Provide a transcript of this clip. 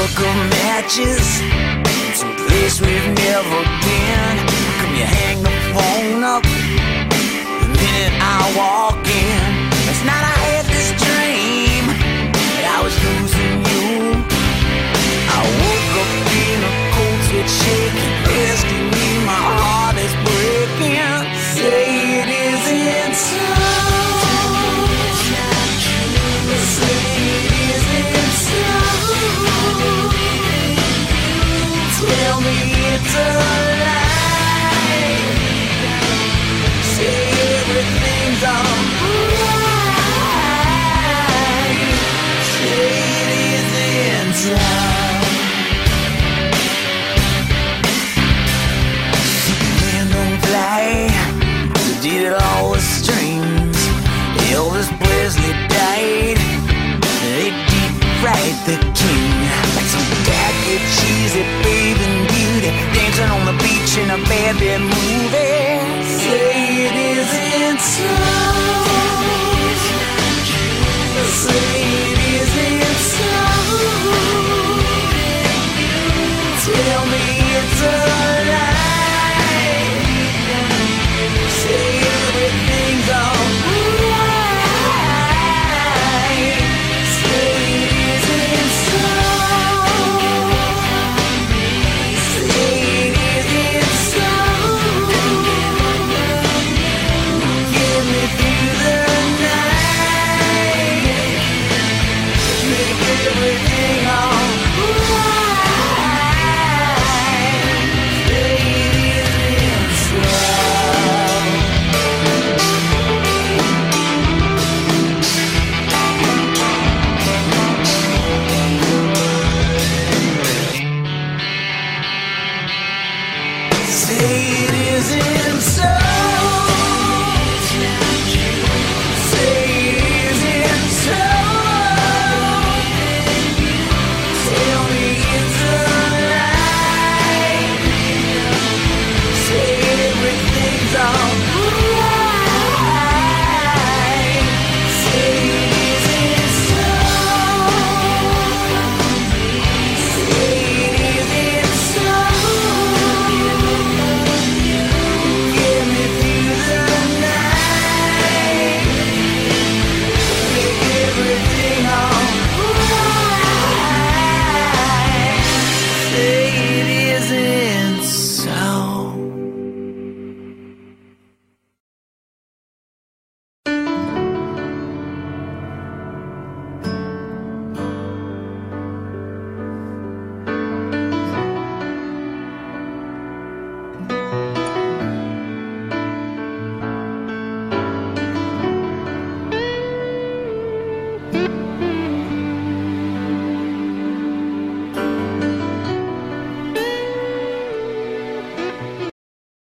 chemical matches to a place we've never been. Say it isn't so. Say